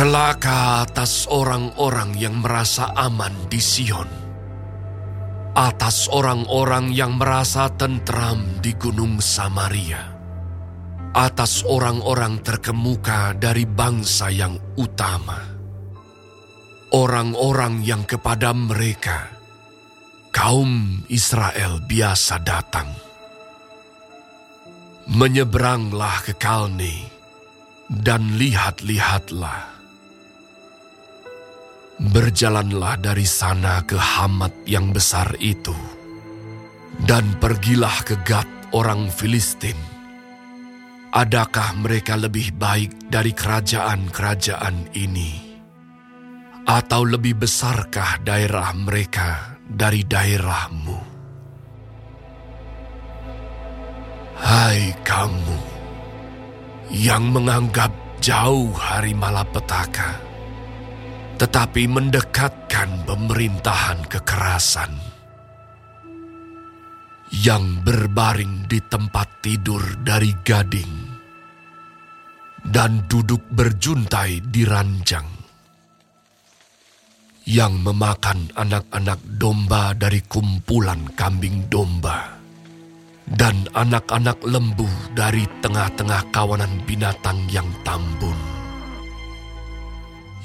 Celaka atas orang-orang yang merasa aman di Sion. Atas orang-orang yang merasa tentram di Gunung Samaria. Atas orang-orang terkemuka dari bangsa yang utama. Orang-orang yang kepada mereka kaum Israel biasa datang. Menyeberanglah ke Kalne dan lihat-lihatlah Berjalanlah dari sana ke Hamat yang besar itu, dan pergilah ke Gad orang Filistin. Adakah mereka lebih baik dari kerajaan-kerajaan ini? Atau lebih besarkah daerah mereka dari daerahmu? Hai kamu yang menganggap jauh hari malapetaka tetapi mendekatkan pemerintahan kekerasan. Yang berbaring di tempat tidur dari gading dan duduk berjuntai di ranjang. Yang memakan anak-anak domba dari kumpulan kambing domba dan anak-anak lembu dari tengah-tengah kawanan binatang yang tambun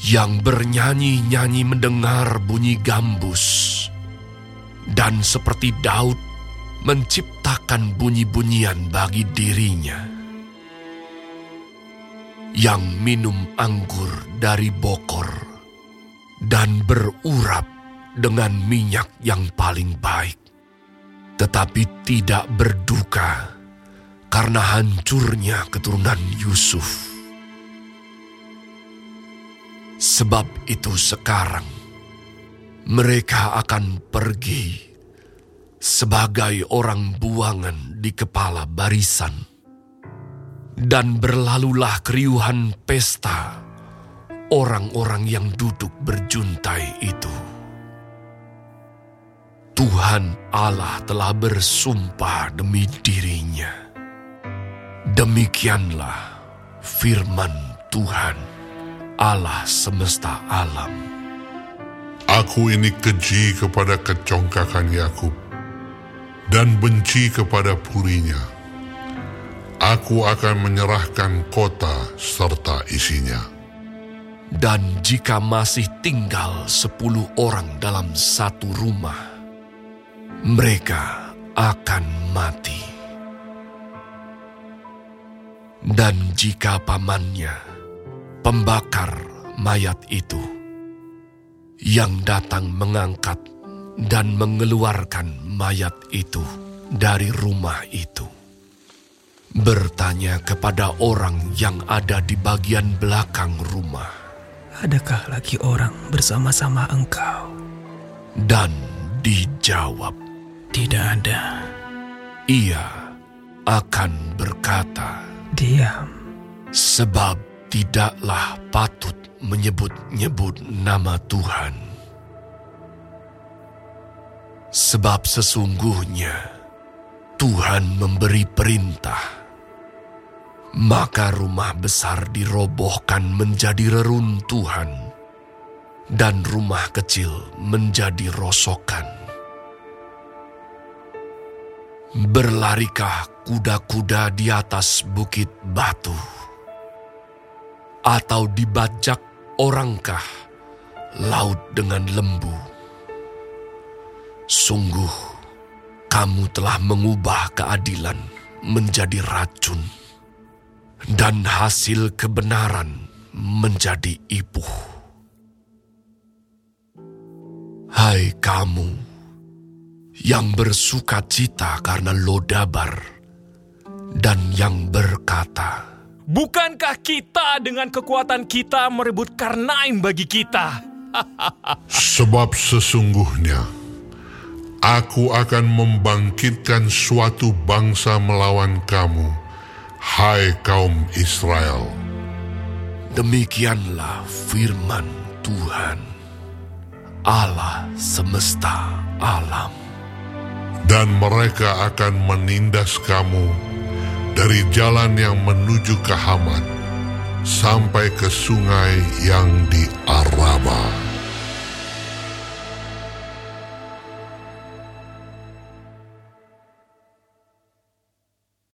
yang bernyanyi-nyanyi mendengar bunyi gambus, dan seperti Daud menciptakan bunyi-bunyian bagi dirinya, yang minum anggur dari bokor dan berurap dengan minyak yang paling baik, tetapi tidak berduka karena hancurnya keturunan Yusuf Sebab itu sekarang mereka akan pergi sebagai orang buangan di kepala barisan. Dan berlalulah keriuhan pesta orang-orang yang duduk berjuntai itu. Tuhan Allah telah bersumpah demi dirinya. Demikianlah firman Tuhan. Allah semesta alam. Aku ini keji kepada kecongkakan Yakub dan benci kepada purinya. Aku akan menyerahkan kota serta isinya. Dan jika masih tinggal sepuluh orang dalam satu rumah, mereka akan mati. Dan jika pamannya pembakar mayat itu yang datang mengangkat dan mengeluarkan mayat itu dari rumah itu. Bertanya kepada orang yang ada di bagian belakang rumah. Adakah lagi orang bersama-sama engkau? Dan dijawab. Tidak ada. Ia akan berkata. Diam. Sebab tidaklah patut menyebut-nyebut nama Tuhan. Sebab sesungguhnya Tuhan memberi perintah, maka rumah besar dirobohkan menjadi reruntuhan, dan rumah kecil menjadi rosokan. Berlarikah kuda-kuda di atas bukit batu? Atau dibajak orangkah laut dengan lembu? Sungguh, kamu telah mengubah keadilan menjadi racun, dan hasil kebenaran menjadi ipuh. Hai kamu yang bersuka cita karena lodabar, dan yang berkata, Bukankah kita dengan kekuatan kita merebut Karnaim bagi kita? Sebab sesungguhnya aku akan membangkitkan suatu bangsa melawan kamu, hai kaum Israel. Demikianlah firman Tuhan, Allah semesta alam. Dan mereka akan menindas kamu dari jalan yang menuju ke Hamat sampai ke sungai yang di.